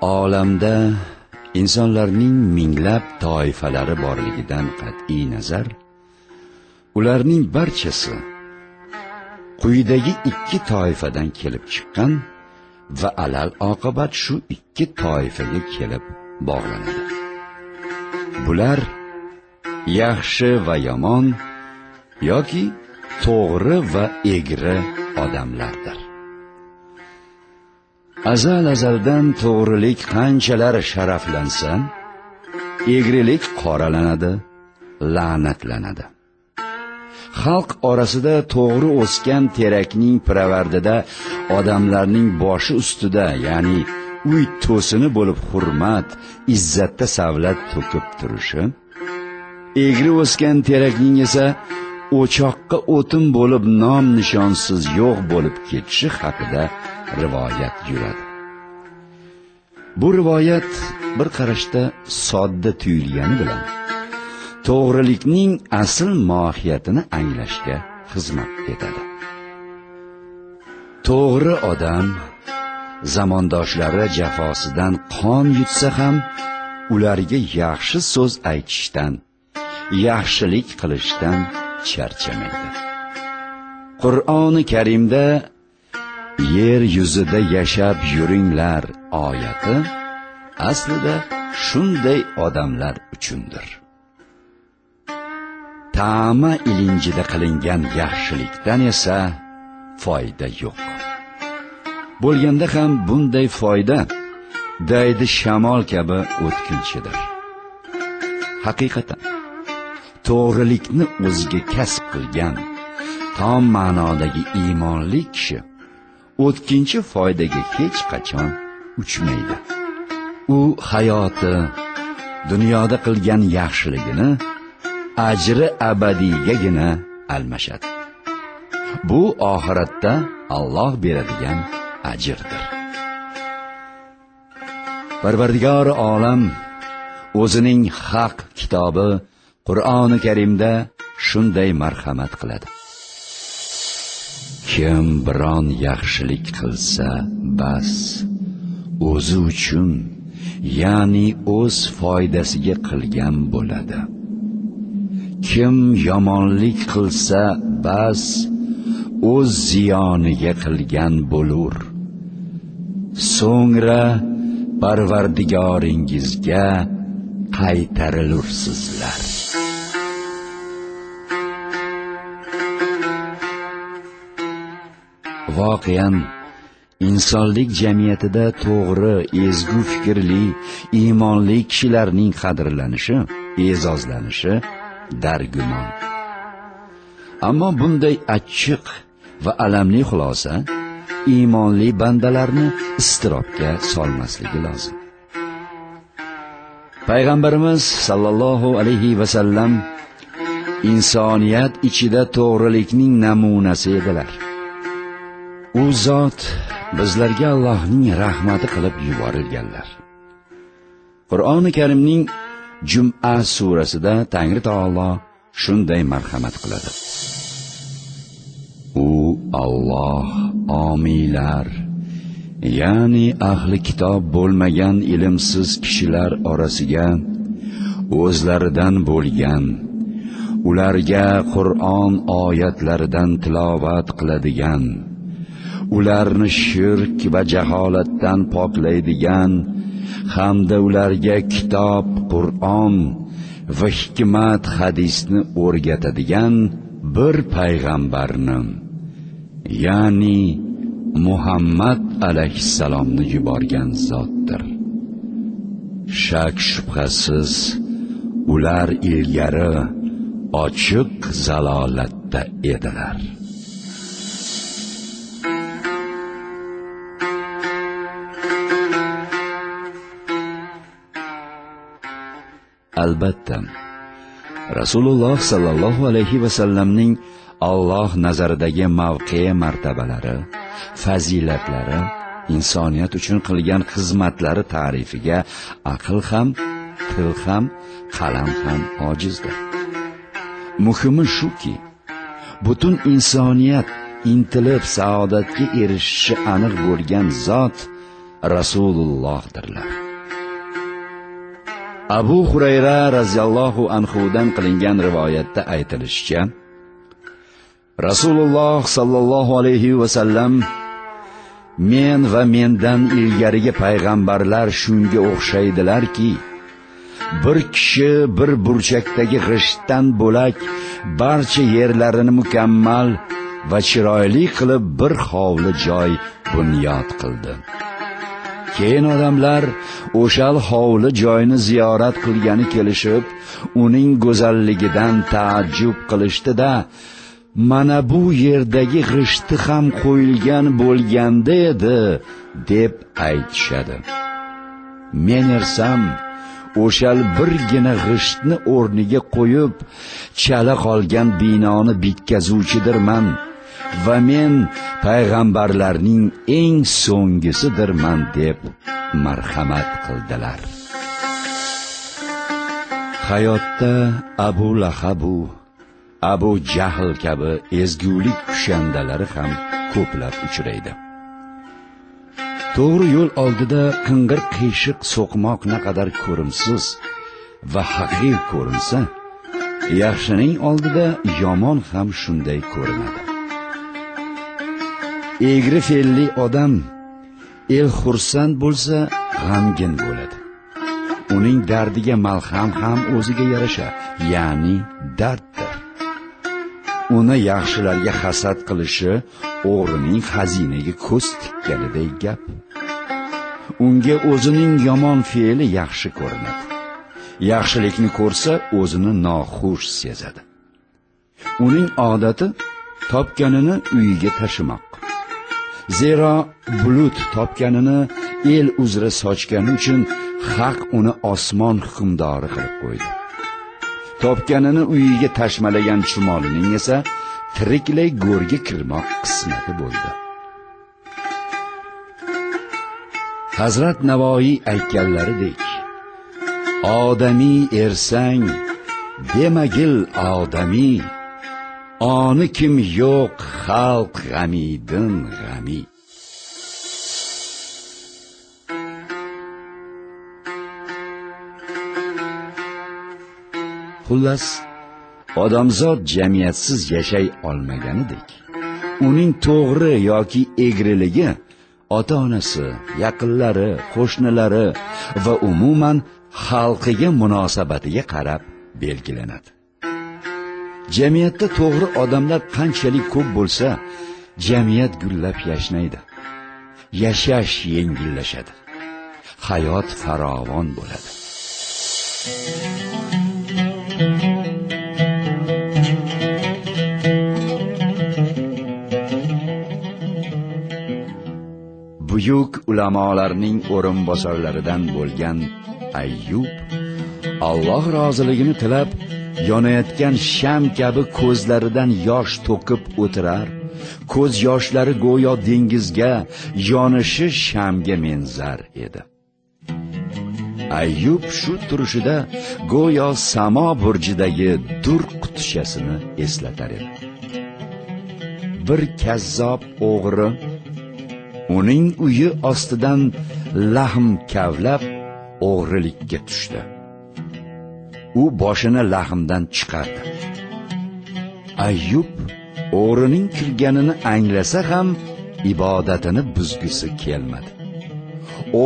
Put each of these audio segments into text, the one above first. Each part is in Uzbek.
olamda insonlarning minglab toifalari borligidan qat'iy nazar ularning barchasi quyidagi ikki toifadan kelib chiqqan va alal oqibat shu ikki toifaga kelib bog'lanadi. Bular yaxshi va yomon yoki to'g'ri va egri odamlardir. Azal azaldan to'g'rilik qanchalar sharaflansa egrilik qoralanadi la'natlanadi. Xalq orasida to'g'ri o'sgan terakning piravardida odamlarning boshi ustida ya'ni uy to'sini bo'lib hurmat izzatda savlat to'kib turishi egri o'sgan terakning esa o'choqqa o'tin bo'lib nom nishonsiz yo'q bo'lib ketishi haqida rivoyat yuradi. Bu rivoyat bir qarashda sodda tuyulgani bilan to'g'rilikning asl mohiyatini anglashga xizmat etadi. To'g'ri odam zamondoshlari jafosidan qon yutsa ham ularga yaxshi so'z aytishdan yaxshilik qilishdan charchamaydi. Qur'oni karimda yer yuzida yashab yuringlar oyati aslida shunday odamlar uchundir. Ta'ma ilinjida qilingan yaxshilikdan esa foyda yo'q. Bo'lganda ham bunday foyda daydi shamol kabi o'tkinchidir. Haqiqatan to'g'rilikni o'ziga kasb qilgan tom ma'nodagi iymonli kishi o'tkinchi foydaga hech qachon uchmaydi. U hayoti dunyoda qilgan yaxshiligini ajri abadiygagina almashadi. Bu oxiratda Alloh beradigan ajrdir. Parvardigori olam o'zining haq kitobi qur'oni karimda shunday marhamat qiladi. Kim biron yaxshilik qilsa bas o'zi uchun ya'ni o'z foydasiga qilgan bo'ladi. Kim yomonlik qilsa bas o'z ziyoniga qilgan bo'lur. So'ngra parvardigoringizga qaytarilursizlar. Voqean. Insonlik jamiyatida to'g'ri ezgu fikrli iymonli kishilarning qadrlanishi e'zozlanishi dargumon. Ammo bunday achchiq va alamli xulosa iymonli bandalarni iztirobga solmasligi lozim. Payg'ambarimiz sollallohu alayhi vasallam insoniyat ichida to'g'rilikning namunasi edilar. U zot bizlarga Allohning rahmati qilib yuborilganlar. Qur'oni karimning juma surasida tangri taolo shunday marhamat qiladi. U Alloh omiylar ya'ni ahli kitob bo'lmagan ilmsiz kishilar orasiga o'zlaridan bo'lgan ularga Qur'on oyatlaridan tilovat qiladigan ularni shirk va jaholatdan poklaydigan hamda ularga kitob qur'on va hikmat hadisni o'rgatadigan bir payg'ambarni ya'ni muhammad alayhissalomni yuborgan zotdir. Shak shubhasiz ular ilgari ochiq zalolatda edilar. Albatta. Rasululloh sollallohu alayhi vasallamning Alloh nazaridagi mavqe martabalari fazilatlari insoniyat uchun qilgan xizmatlari ta'rifiga aql ham til ham qalam ham ojizdir. Muhimi shuki butun insoniyat intilib saodatga erishishi aniq bo'lgan zot rasulullohdirlar. Abu hurayra roziyallohu anhudan qilingan rivoyatda aytilishicha rasululloh sollallohu alayhi vasallam men va mendan ilgarigi payg'ambarlar shunga o'xshaydilarki bir kishi bir burchakdagi g'ishtdan bo'lak barcha yerlarini mukammal va chiroyli qilib bir hovli joy bunyod qildi. Keyin odamlar o'shal hovli joyni ziyorat qilgani kelishib uning go'zalligidan taajjub qilishdi-da mana bu yerdagi g'ishti ham qo'yilgan bo'lganda edi deb aytishadi. Men ersam o'shal birgina g'ishtni o'rniga qo'yib chala qolgan binoni bitkazuvchidirman. Va men payg'ambarlarning eng so'nggisidirman deb marhamat qildilar. Hayotda abu lahabu abu jahl kabi ezgulik kushandalari ham ko'plab uchraydi. To'g'ri yo'l oldida qing'ir qiyshiq so'qmoq naqadar ko'rimsiz va haqiqiy ko'rinsa yaxshining oldida yomon ham shunday ko'rinadi. Egri fe'lli odam el xursand bo'lsa g'amgin bo'ladi. Uning dardiga malham ham o'ziga yarasha ya'ni darddir. Uni yaxshilarga hasad qilishi o'g'rining xazinaga ko'z tikkanidek gap. Unga o'zining yomon fe'li yaxshi ko'rinadi. Yaxshilikni ko'rsa o'zini noxush sezadi. Uning odati topganini uyiga tashimoq zero bulut topganini el uzra sochgani uchun haq uni osmon hukmdori qilib qo'ydi. Topganini uyiga tashmalagan chumolining esa tiriklay go'rga kirmoq qismati bo'ldi. Hazrat navoiy aytganlaridek odamiy ersang demagil odamiy oni kim yo'q xalq g'amidin g'ami. Xullas odamzod jamiyatsiz yashay olmaganidek uning to'g'ri yoki egriligi ota onasi yaqinlari qo'shnilari va umuman xalqiga munosabatiga qarab belgilanadi. Jamiyatda to'g'ri odamlar qanchalik ko'p bo'lsa jamiyat gullab yashnaydi. Yashash yengillashadi. Hayot farovon bo'ladi. Buyuk ulamolarning o'rinbosarlaridan bo'lgan ayyub alloh roziligini tilab yonayotgan sham kabi ko'zlaridan yosh to'kib o'tirar. Ko'z yoshlari go'yo dengizga yonishi shamga menzar edi. Ayyub shu turishida go'yo samo burjidagi dur qutishasini eslatar edi. Bir kazzob o'g'ri uning uyi ostidan lahm kavlab o'g'rilikka tushdi. U boshini lahmdan chiqardi. Ayyub o'g'rining kirganini anglasa ham ibodatini buzgisi kelmadi.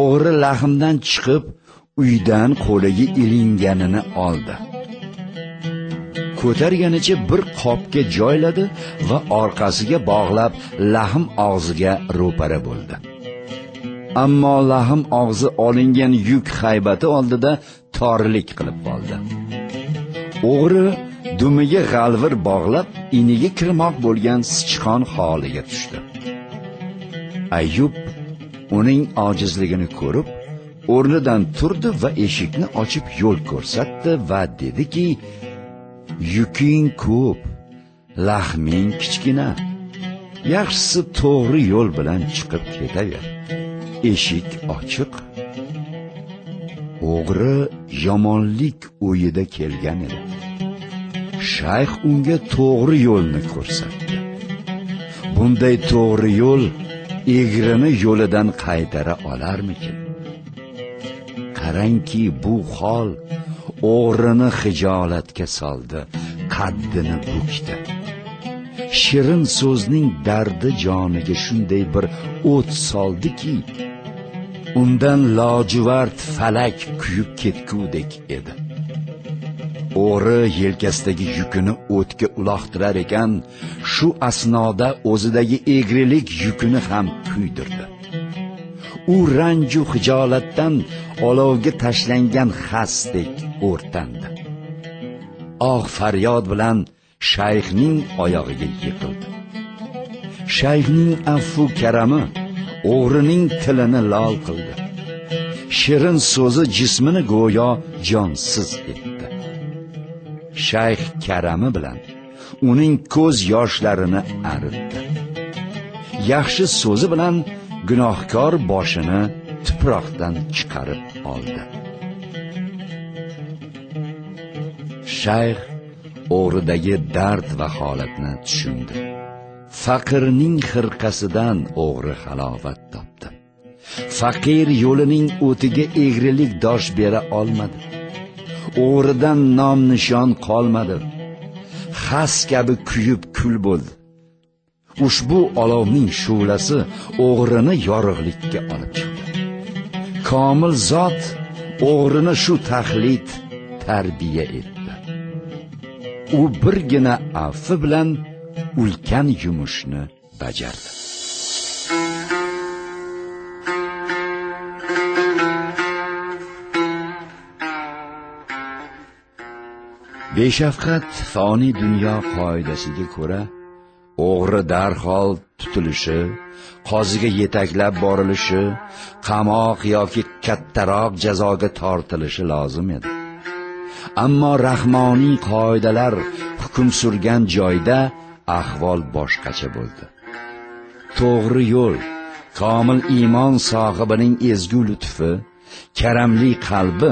O'g'ri lahmdan chiqib uydan qo'liga ilinganini oldi. Ko'targanicha bir qopga joyladi va orqasiga bog'lab lahm og'ziga ro'para bo'ldi. Ammo lahm og'zi olingan yuk haybati oldida torlik qilib qoldi. O'g'ri dumiga g'alvir bog'lab iniga kirmoq bo'lgan sichqon holiga tushdi. Ayyub uning ojizligini ko'rib o'rnidan turdi va eshikni ochib yo'l ko'rsatdi va dediki yuking ko'p lahming kichkina. Yaxshisi to'g'ri yo'l bilan chiqib ketaver. Eshik ochiq. O'g'ri yomonlik o'yida kelgan edi. Shayx unga to'g'ri yo'lni ko'rsatdi. Bunday to'g'ri yo'l egrini yo'lidan qaytara olarmikin? Qarangki bu hol o'g'rini hijolatga soldi qaddini bukdi. Shirin so'zning dardi joniga shunday bir o't soldiki undan lojivard falak kuyib ketgudek edi. O'g'ri yelkasidagi yukini o'tga uloqtirar ekan shu asnoda o'zidagi egrilik yukini ham kuydirdi. U ranju hijolatdan olovga tashlangan xasdek o'rtandi. Oh faryod bilan shayxning oyog'iga yiqildi. Shayxning affu karami o'g'rining tilini lol qildi. Shirin so'zi jismini go'yo jonsiz etdi. Shayx karami bilan uning ko'z yoshlarini aritdi. Yaxshi so'zi bilan gunohkor boshini tuproqdan chiqarib oldi. Shayx o'g'ridagi dard va holatni tushundi. Faqirning xirqasidan o'g'ri halovat topdi. Faqir yo'lining o'tiga egrilik dosh bera olmadi. O'g'ridan nom nishon qolmadi. Xas kabi kuyib kul bo'ldi. Ushbu olovning shu'lasi o'g'rini yorug'likka olib chiqdi. Komil zot o'g'rini shu taxlit tarbiya etdi. U birgina afi bilan ulkan yumushni bajardi. Beshafqat foniy dunyo qoidasiga ko'ra o'g'ri darhol tutilishi qoziga yetaklab borilishi qamoq yoki kattaroq jazoga tortilishi lozim edi. Ammo rahmoniy qoidalar hukm surgan joyda ahvol boshqacha bo'ldi. To'g'ri yo'l komil iymon sohibining ezgu lutfi karamli qalbi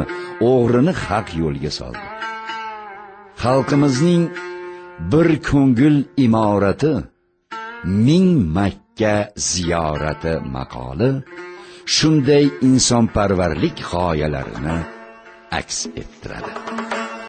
o'g'rini haq yo'lga soldi. Xalqimizning bir ko'ngil imorati ming makka ziyorati maqoli shunday insonparvarlik g'oyalarini aks ettiradi.